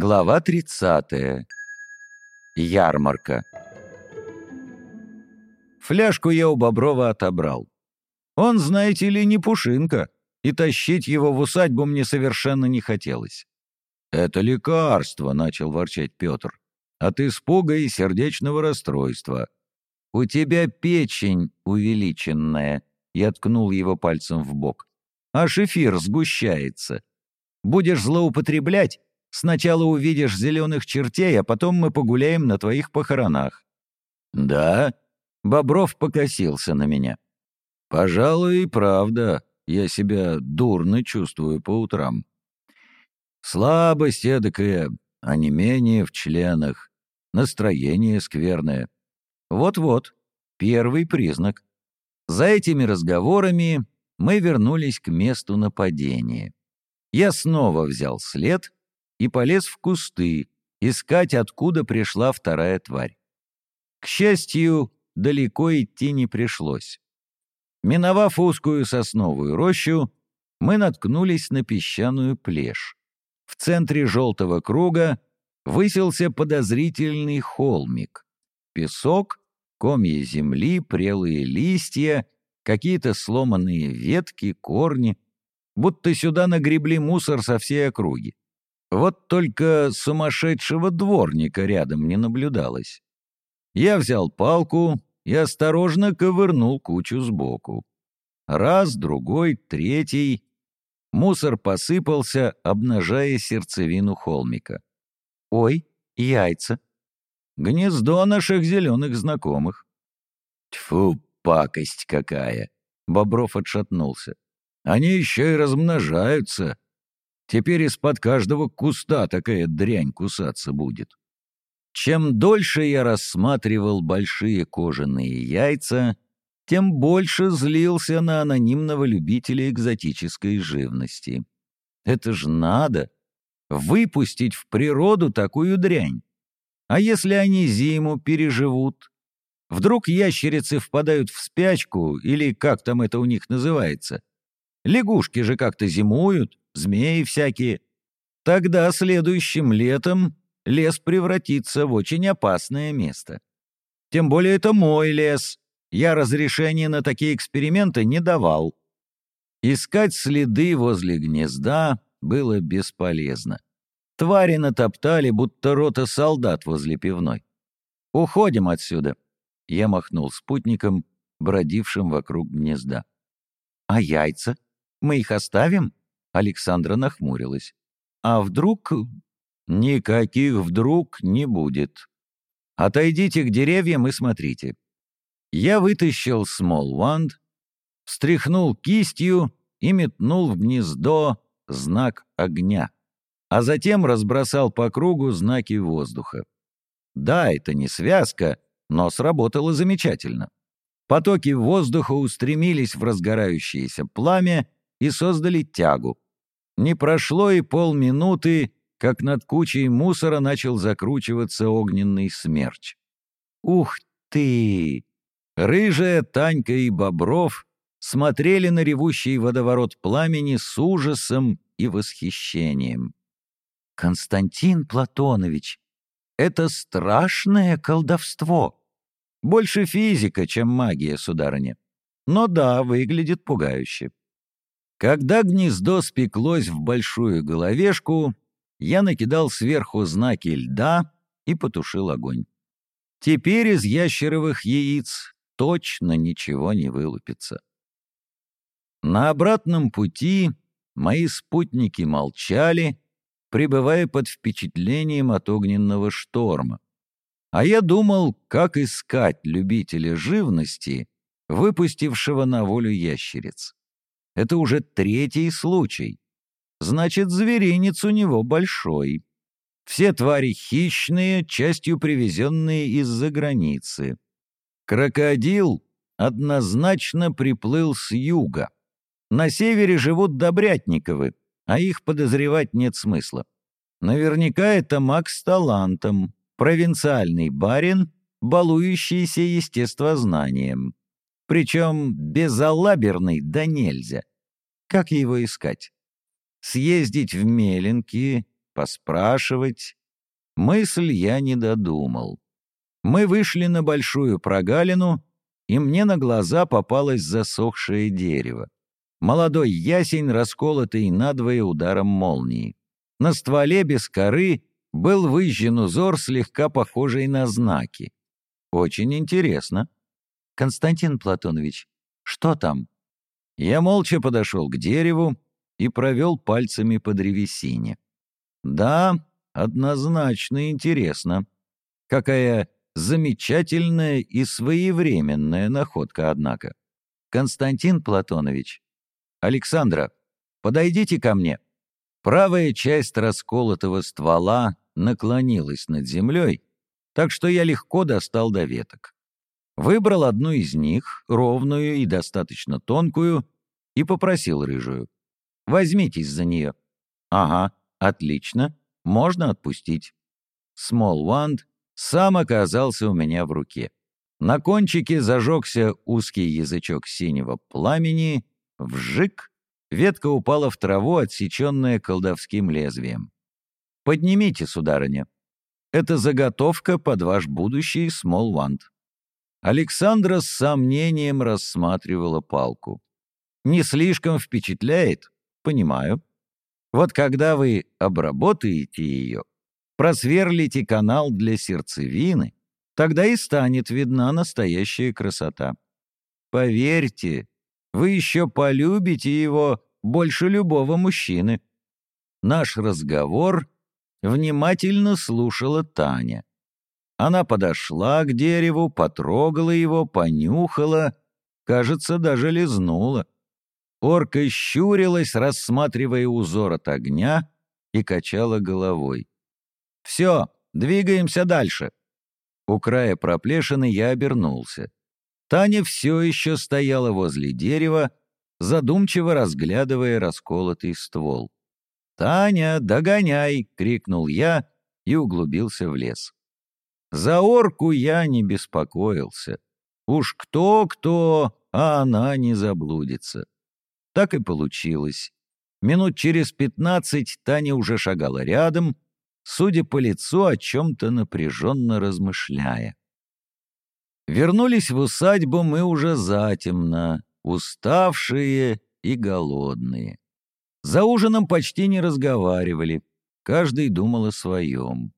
Глава 30. Ярмарка. Фляжку я у Боброва отобрал. Он, знаете ли, не пушинка, и тащить его в усадьбу мне совершенно не хотелось. «Это лекарство», — начал ворчать Петр, — «от испуга и сердечного расстройства». «У тебя печень увеличенная», — я ткнул его пальцем в бок. «Аж эфир сгущается. Будешь злоупотреблять, Сначала увидишь зеленых чертей, а потом мы погуляем на твоих похоронах». «Да?» — Бобров покосился на меня. «Пожалуй, и правда. Я себя дурно чувствую по утрам. Слабость эдакая, а не менее в членах. Настроение скверное. Вот-вот, первый признак. За этими разговорами мы вернулись к месту нападения. Я снова взял след — и полез в кусты, искать, откуда пришла вторая тварь. К счастью, далеко идти не пришлось. Миновав узкую сосновую рощу, мы наткнулись на песчаную плешь. В центре желтого круга высился подозрительный холмик. Песок, комья земли, прелые листья, какие-то сломанные ветки, корни, будто сюда нагребли мусор со всей округи. Вот только сумасшедшего дворника рядом не наблюдалось. Я взял палку и осторожно ковырнул кучу сбоку. Раз, другой, третий. Мусор посыпался, обнажая сердцевину холмика. «Ой, яйца!» Гнездо наших зеленых знакомых. Тьфу, пакость какая! Бобров отшатнулся. Они еще и размножаются. Теперь из-под каждого куста такая дрянь кусаться будет. Чем дольше я рассматривал большие кожаные яйца, тем больше злился на анонимного любителя экзотической живности. Это ж надо! Выпустить в природу такую дрянь! А если они зиму переживут? Вдруг ящерицы впадают в спячку, или как там это у них называется? Лягушки же как-то зимуют, змеи всякие. Тогда следующим летом лес превратится в очень опасное место. Тем более это мой лес. Я разрешения на такие эксперименты не давал. Искать следы возле гнезда было бесполезно. Твари натоптали, будто рота солдат возле пивной. «Уходим отсюда!» Я махнул спутником, бродившим вокруг гнезда. «А яйца? Мы их оставим?» Александра нахмурилась. «А вдруг...» «Никаких вдруг не будет. Отойдите к деревьям и смотрите». Я вытащил Wand, встряхнул кистью и метнул в гнездо знак огня, а затем разбросал по кругу знаки воздуха. Да, это не связка, но сработало замечательно. Потоки воздуха устремились в разгорающееся пламя и создали тягу. Не прошло и полминуты, как над кучей мусора начал закручиваться огненный смерч. «Ух ты!» Рыжая Танька и Бобров смотрели на ревущий водоворот пламени с ужасом и восхищением. «Константин Платонович, это страшное колдовство. Больше физика, чем магия, сударыня. Но да, выглядит пугающе. Когда гнездо спеклось в большую головешку, я накидал сверху знаки льда и потушил огонь. Теперь из ящеровых яиц точно ничего не вылупится. На обратном пути мои спутники молчали, пребывая под впечатлением от огненного шторма. А я думал, как искать любителя живности, выпустившего на волю ящериц. Это уже третий случай. Значит, зверинец у него большой. Все твари хищные, частью привезенные из-за границы. Крокодил однозначно приплыл с юга. На севере живут Добрятниковы, а их подозревать нет смысла. Наверняка это маг с талантом, провинциальный барин, балующийся естествознанием. Причем безалаберный да нельзя. Как его искать? Съездить в Меленки, поспрашивать. Мысль я не додумал. Мы вышли на большую прогалину, и мне на глаза попалось засохшее дерево. Молодой ясень, расколотый надвое ударом молнии. На стволе без коры был выжжен узор, слегка похожий на знаки. Очень интересно. Константин Платонович, что там? Я молча подошел к дереву и провел пальцами по древесине. Да, однозначно интересно. Какая замечательная и своевременная находка, однако. Константин Платонович. Александра, подойдите ко мне. Правая часть расколотого ствола наклонилась над землей, так что я легко достал до веток. Выбрал одну из них, ровную и достаточно тонкую, и попросил рыжую. «Возьмитесь за нее». «Ага, отлично, можно отпустить». Small Wand сам оказался у меня в руке. На кончике зажегся узкий язычок синего пламени, вжик, ветка упала в траву, отсеченная колдовским лезвием. «Поднимите, сударыня», это заготовка под ваш будущий Смолванд. Александра с сомнением рассматривала палку. Не слишком впечатляет? Понимаю. Вот когда вы обработаете ее, просверлите канал для сердцевины, тогда и станет видна настоящая красота. Поверьте, вы еще полюбите его больше любого мужчины. Наш разговор внимательно слушала Таня. Она подошла к дереву, потрогала его, понюхала, кажется, даже лизнула. Орка щурилась, рассматривая узор от огня, и качала головой. «Все, двигаемся дальше». У края проплешины я обернулся. Таня все еще стояла возле дерева, задумчиво разглядывая расколотый ствол. «Таня, догоняй!» — крикнул я и углубился в лес. За орку я не беспокоился. Уж кто-кто, а она не заблудится. Так и получилось. Минут через пятнадцать Таня уже шагала рядом, судя по лицу, о чем-то напряженно размышляя. Вернулись в усадьбу мы уже затемно, уставшие и голодные. За ужином почти не разговаривали, каждый думал о своем.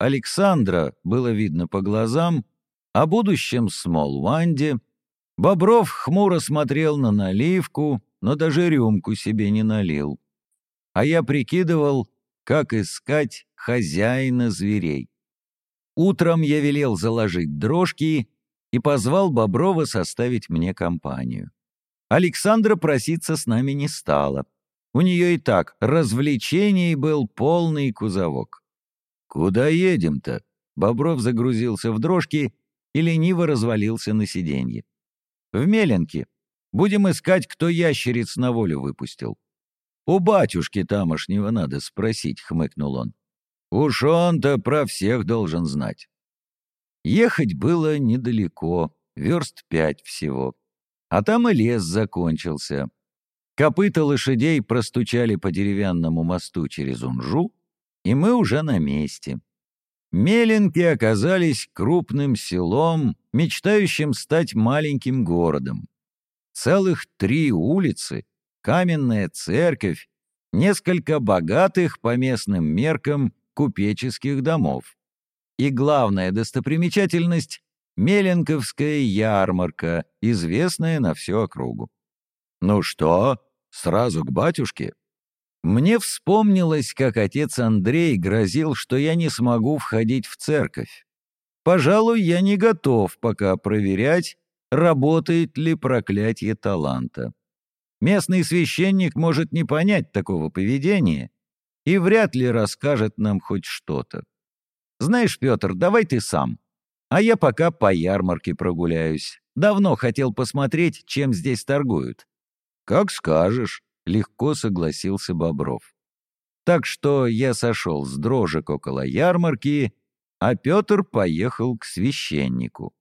Александра было видно по глазам, о будущем Смолванде. Бобров хмуро смотрел на наливку, но даже рюмку себе не налил. А я прикидывал, как искать хозяина зверей. Утром я велел заложить дрожки и позвал Боброва составить мне компанию. Александра проситься с нами не стала. У нее и так развлечений был полный кузовок. «Куда едем-то?» Бобров загрузился в дрожки и лениво развалился на сиденье. «В Меленке. Будем искать, кто ящериц на волю выпустил». «У батюшки тамошнего надо спросить», — хмыкнул он. «Уж он-то про всех должен знать». Ехать было недалеко, верст пять всего. А там и лес закончился. Копыта лошадей простучали по деревянному мосту через Унжу, и мы уже на месте. Меленки оказались крупным селом, мечтающим стать маленьким городом. Целых три улицы, каменная церковь, несколько богатых по местным меркам купеческих домов. И главная достопримечательность — Меленковская ярмарка, известная на всю округу. «Ну что, Сразу к батюшке? Мне вспомнилось, как отец Андрей грозил, что я не смогу входить в церковь. Пожалуй, я не готов пока проверять, работает ли проклятие таланта. Местный священник может не понять такого поведения и вряд ли расскажет нам хоть что-то. Знаешь, Петр, давай ты сам, а я пока по ярмарке прогуляюсь. Давно хотел посмотреть, чем здесь торгуют. «Как скажешь», — легко согласился Бобров. Так что я сошел с дрожек около ярмарки, а Петр поехал к священнику.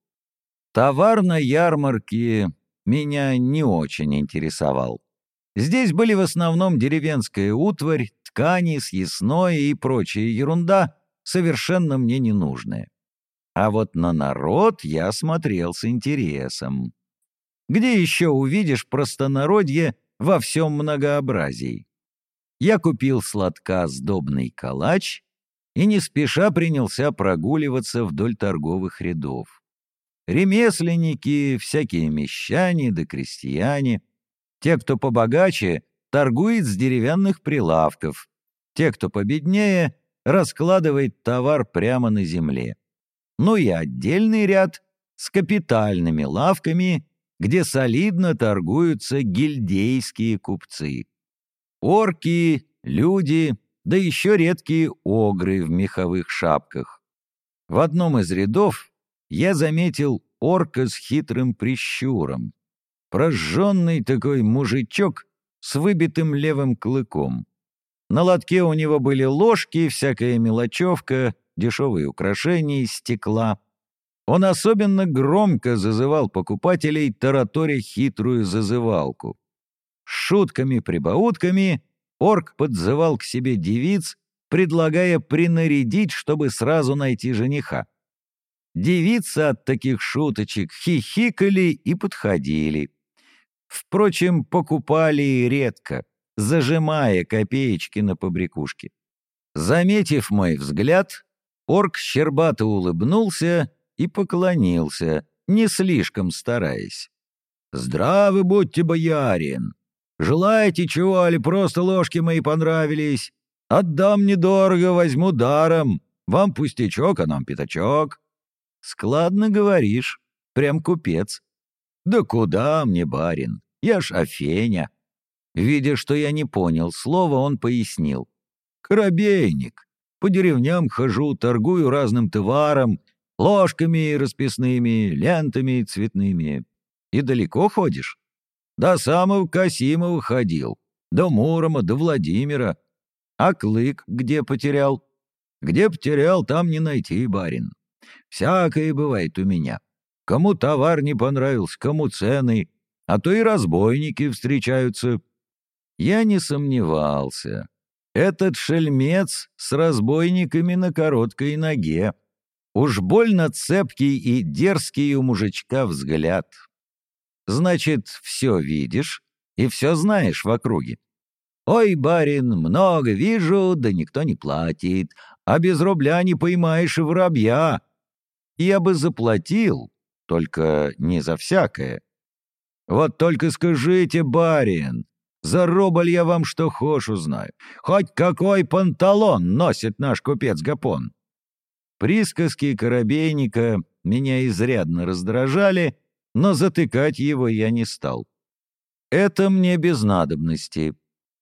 Товар на ярмарке меня не очень интересовал. Здесь были в основном деревенская утварь, ткани, съестное и прочая ерунда, совершенно мне ненужная. А вот на народ я смотрел с интересом. Где еще увидишь простонародье во всем многообразии? Я купил сладка сдобный калач и не спеша принялся прогуливаться вдоль торговых рядов. Ремесленники, всякие мещане да крестьяне, те, кто побогаче, торгует с деревянных прилавков, те, кто победнее, раскладывает товар прямо на земле. Ну и отдельный ряд с капитальными лавками, где солидно торгуются гильдейские купцы. Орки, люди, да еще редкие огры в меховых шапках. В одном из рядов я заметил орка с хитрым прищуром. Прожженный такой мужичок с выбитым левым клыком. На лотке у него были ложки, всякая мелочевка, дешевые украшения из стекла. Он особенно громко зазывал покупателей, тараторя хитрую зазывалку. Шутками-прибаутками орк подзывал к себе девиц, предлагая принарядить, чтобы сразу найти жениха. Девицы от таких шуточек хихикали и подходили. Впрочем, покупали редко, зажимая копеечки на побрякушке. Заметив мой взгляд, орк щербато улыбнулся и поклонился, не слишком стараясь. «Здравы будьте, боярин! Желаете чего, или просто ложки мои понравились? Отдам недорого, возьму даром. Вам пустячок, а нам пятачок». «Складно говоришь, прям купец». «Да куда мне, барин? Я ж Афеня». Видя, что я не понял слова, он пояснил. «Коробейник. По деревням хожу, торгую разным товаром, ложками расписными, лентами цветными. И далеко ходишь? До самого Касимова ходил, до Мурома, до Владимира. А клык где потерял? Где потерял, там не найти, барин. Всякое бывает у меня. Кому товар не понравился, кому цены, а то и разбойники встречаются. Я не сомневался. Этот шельмец с разбойниками на короткой ноге. Уж больно цепкий и дерзкий у мужичка взгляд. Значит, все видишь и все знаешь в округе. Ой, барин, много вижу, да никто не платит, а без рубля не поймаешь воробья. Я бы заплатил, только не за всякое. Вот только скажите, барин, за рубль я вам что хошь узнаю. Хоть какой панталон носит наш купец Гапон. Присказки Коробейника меня изрядно раздражали, но затыкать его я не стал. Это мне без надобности.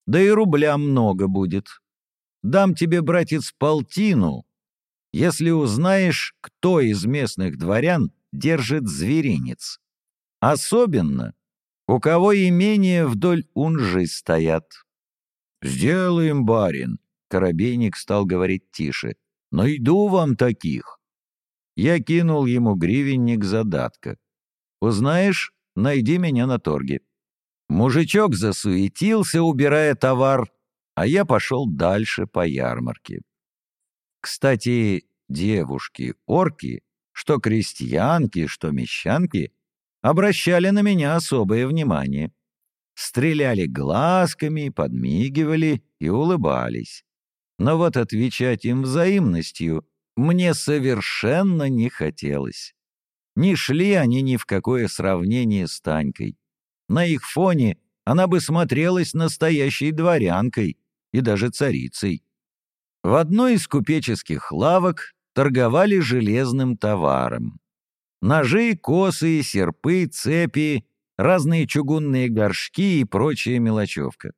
Да и рубля много будет. Дам тебе, братец, полтину, если узнаешь, кто из местных дворян держит зверинец. Особенно, у кого имения вдоль унжи стоят. «Сделаем, барин», — Коробейник стал говорить тише. «Найду вам таких». Я кинул ему гривенник задатка. «Узнаешь, найди меня на торге». Мужичок засуетился, убирая товар, а я пошел дальше по ярмарке. Кстати, девушки-орки, что крестьянки, что мещанки, обращали на меня особое внимание. Стреляли глазками, подмигивали и улыбались. Но вот отвечать им взаимностью мне совершенно не хотелось. Не шли они ни в какое сравнение с Танькой. На их фоне она бы смотрелась настоящей дворянкой и даже царицей. В одной из купеческих лавок торговали железным товаром. Ножи, косы, серпы, цепи, разные чугунные горшки и прочая мелочевка.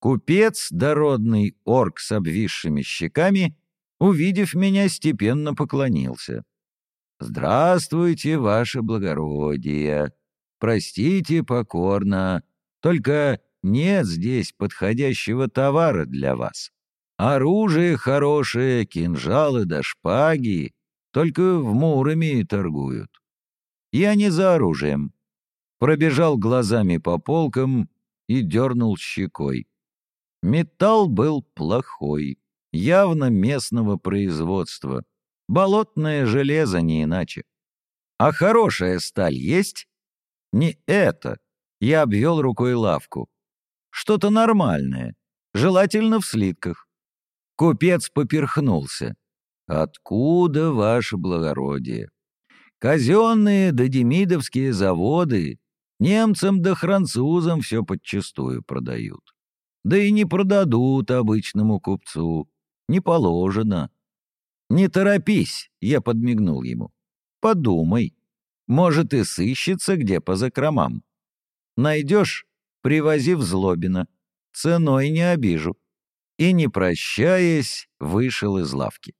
Купец, дородный орк с обвисшими щеками, увидев меня, степенно поклонился. «Здравствуйте, ваше благородие! Простите покорно, только нет здесь подходящего товара для вас». Оружие хорошее, кинжалы да шпаги, только в Муроме торгуют. Я не за оружием. Пробежал глазами по полкам и дернул щекой. Металл был плохой, явно местного производства. Болотное железо не иначе. А хорошая сталь есть? Не это. Я обвел рукой лавку. Что-то нормальное, желательно в слитках. Купец поперхнулся. Откуда ваше благородие? Казенные да демидовские заводы немцам да французам все подчистую продают. Да и не продадут обычному купцу. Не положено. «Не торопись», — я подмигнул ему. «Подумай. Может, и сыщется где по закромам. Найдешь — привози в Злобина. Ценой не обижу». И, не прощаясь, вышел из лавки.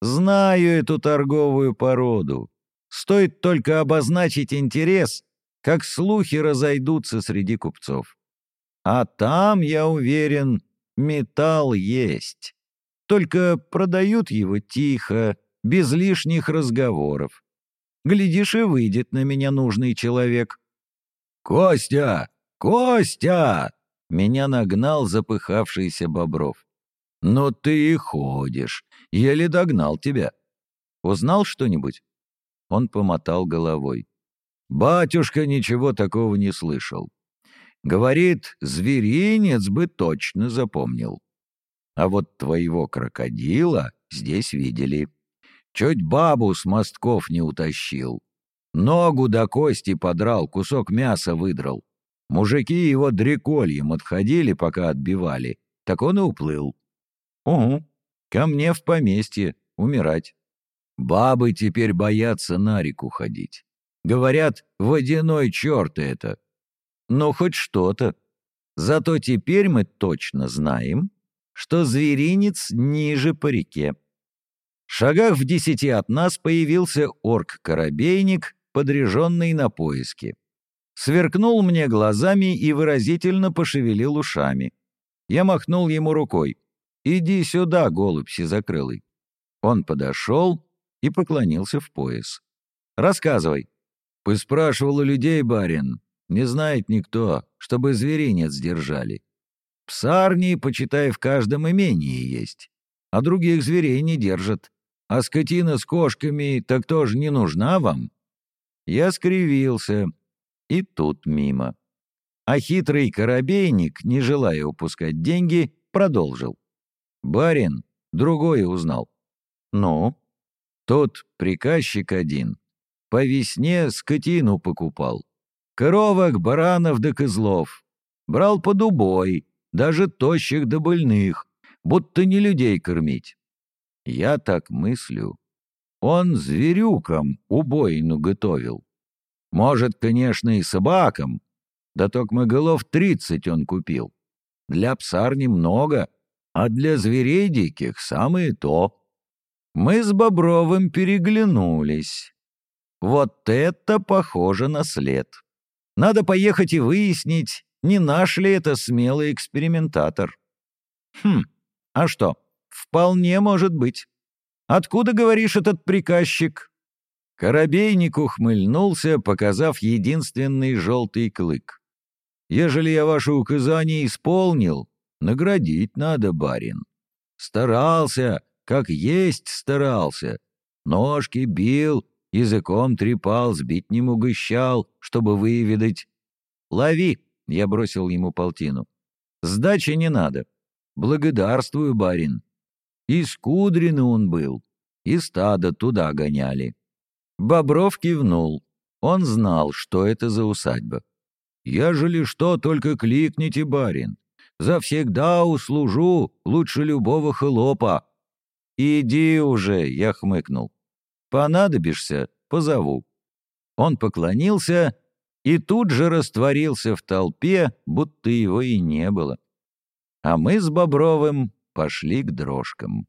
Знаю эту торговую породу. Стоит только обозначить интерес, как слухи разойдутся среди купцов. А там, я уверен, металл есть. Только продают его тихо, без лишних разговоров. Глядишь, и выйдет на меня нужный человек. «Костя! Костя!» Меня нагнал запыхавшийся Бобров. «Ну ты и ходишь. Еле догнал тебя. Узнал что-нибудь?» Он помотал головой. «Батюшка ничего такого не слышал. Говорит, зверинец бы точно запомнил. А вот твоего крокодила здесь видели. Чуть бабу с мостков не утащил. Ногу до кости подрал, кусок мяса выдрал. Мужики его дрекольем отходили, пока отбивали. Так он и уплыл. Угу, ко мне в поместье, умирать. Бабы теперь боятся на реку ходить. Говорят, водяной черт это. Но хоть что-то. Зато теперь мы точно знаем, что зверинец ниже по реке. В шагах в десяти от нас появился орк-корабейник, подряженный на поиски. Сверкнул мне глазами и выразительно пошевелил ушами. Я махнул ему рукой. «Иди сюда, голубь сизокрылый». Он подошел и поклонился в пояс. «Рассказывай». «Поспрашивал у людей, барин. Не знает никто, чтобы зверинец держали. Псарни, почитай, в каждом имении есть, а других зверей не держат. А скотина с кошками так тоже не нужна вам?» Я скривился, и тут мимо. А хитрый корабейник, не желая упускать деньги, продолжил. «Барин, другое узнал». «Ну?» «Тот приказчик один. По весне скотину покупал. Коровок, баранов да козлов. Брал под убой, даже тощих да больных, будто не людей кормить. Я так мыслю. Он зверюкам убойну готовил. Может, конечно, и собакам, да только мы голов тридцать он купил. Для псар немного, а для зверей диких самое то. Мы с Бобровым переглянулись. Вот это похоже на след. Надо поехать и выяснить, не наш ли это смелый экспериментатор. Хм, а что, вполне может быть. Откуда, говоришь, этот приказчик? Коробейник ухмыльнулся, показав единственный желтый клык. «Ежели я ваше указание исполнил, наградить надо, барин. Старался, как есть старался. Ножки бил, языком трепал, сбить не угощал, чтобы выведать. «Лови!» — я бросил ему полтину. «Сдачи не надо. Благодарствую, барин. Из Кудрины он был, и стадо туда гоняли». Бобров кивнул. Он знал, что это за усадьба. «Ежели что, только кликните, барин. Завсегда услужу, лучше любого хлопа». «Иди уже», — я хмыкнул. Понадобишься — позову». Он поклонился и тут же растворился в толпе, будто его и не было. А мы с Бобровым пошли к дрожкам.